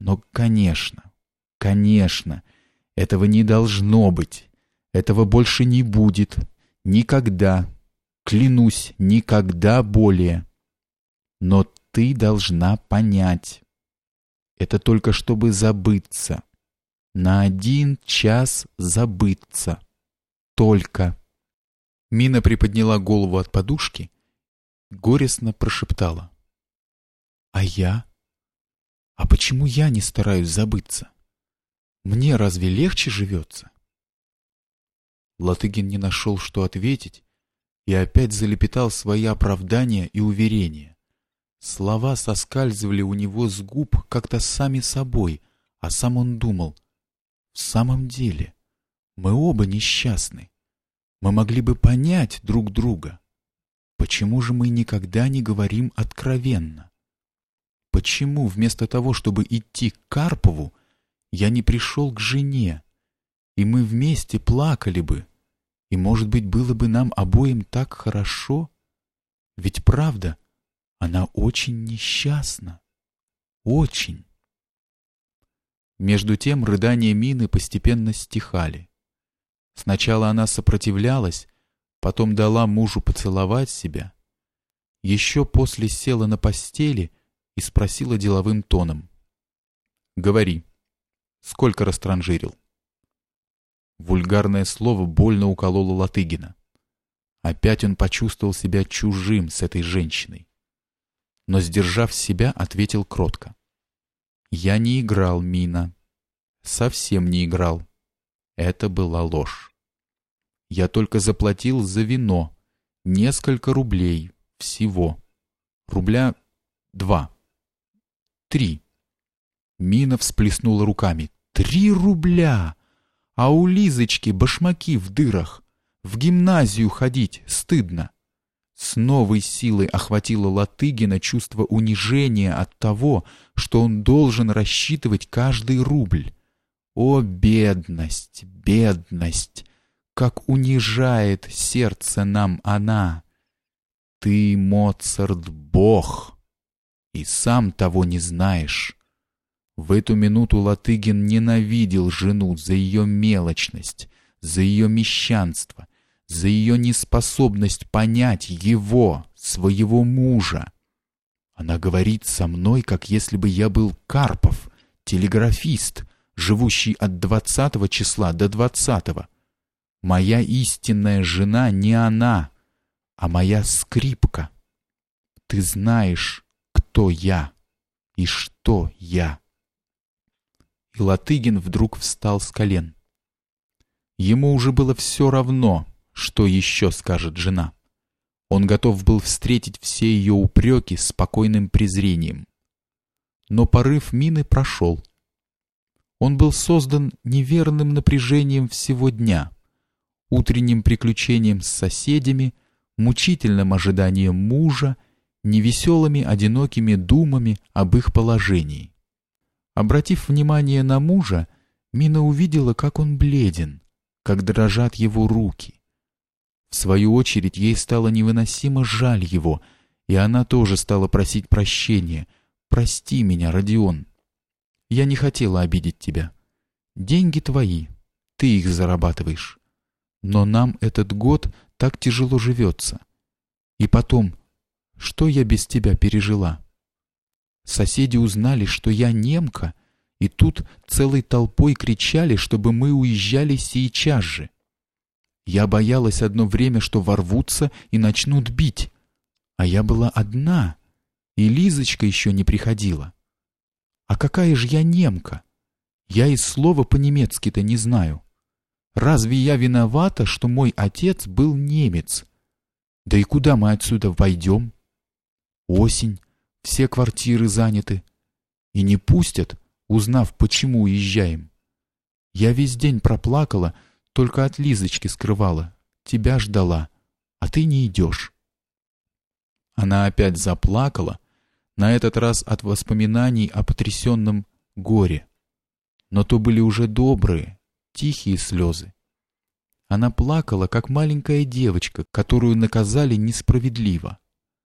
Но, конечно, конечно, этого не должно быть. Этого больше не будет. Никогда. Клянусь, никогда более. Но ты должна понять. Это только чтобы забыться. На один час забыться. Только. Мина приподняла голову от подушки, горестно прошептала. А я? А почему я не стараюсь забыться? Мне разве легче живется? Латыгин не нашел, что ответить, и опять залепетал свои оправдания и уверения. Слова соскальзывали у него с губ как-то сами собой, а сам он думал, в самом деле, мы оба несчастны. Мы могли бы понять друг друга. Почему же мы никогда не говорим откровенно? Почему вместо того, чтобы идти к Карпову, я не пришел к жене, и мы вместе плакали бы, и, может быть, было бы нам обоим так хорошо? Ведь правда, она очень несчастна. Очень. Между тем рыдания Мины постепенно стихали. Сначала она сопротивлялась, потом дала мужу поцеловать себя. Еще после села на постели и спросила деловым тоном. «Говори, сколько растранжирил?» Вульгарное слово больно укололо Латыгина. Опять он почувствовал себя чужим с этой женщиной. Но, сдержав себя, ответил кротко. «Я не играл, Мина. Совсем не играл. Это была ложь. Я только заплатил за вино. Несколько рублей. Всего. Рубля два. Три». Мина всплеснула руками. «Три рубля! А у Лизочки башмаки в дырах. В гимназию ходить стыдно. С новой силой охватило Латыгина чувство унижения от того, что он должен рассчитывать каждый рубль. О, бедность, бедность! Как унижает сердце нам она! Ты, Моцарт, бог, и сам того не знаешь. В эту минуту Латыгин ненавидел жену за ее мелочность, за ее мещанство, за ее неспособность понять его, своего мужа. Она говорит со мной, как если бы я был Карпов, телеграфист, живущий от двадцатого числа до двадцатого. Моя истинная жена не она, а моя скрипка. Ты знаешь, кто я и что я и Латыгин вдруг встал с колен. Ему уже было все равно, что еще скажет жена. Он готов был встретить все ее упреки спокойным презрением. Но порыв мины прошел. Он был создан неверным напряжением всего дня, утренним приключением с соседями, мучительным ожиданием мужа, невеселыми одинокими думами об их положении. Обратив внимание на мужа, Мина увидела, как он бледен, как дрожат его руки. В свою очередь ей стало невыносимо жаль его, и она тоже стала просить прощения. «Прости меня, Родион. Я не хотела обидеть тебя. Деньги твои, ты их зарабатываешь. Но нам этот год так тяжело живется. И потом, что я без тебя пережила?» Соседи узнали, что я немка, и тут целой толпой кричали, чтобы мы уезжали сейчас же. Я боялась одно время, что ворвутся и начнут бить. А я была одна, и Лизочка еще не приходила. А какая же я немка? Я и слова по-немецки-то не знаю. Разве я виновата, что мой отец был немец? Да и куда мы отсюда пойдем? Осень, все квартиры заняты. И не пустят, узнав, почему уезжаем. Я весь день проплакала, только от Лизочки скрывала. Тебя ждала, а ты не идешь. Она опять заплакала, на этот раз от воспоминаний о потрясенном горе. Но то были уже добрые, тихие слезы. Она плакала, как маленькая девочка, которую наказали несправедливо.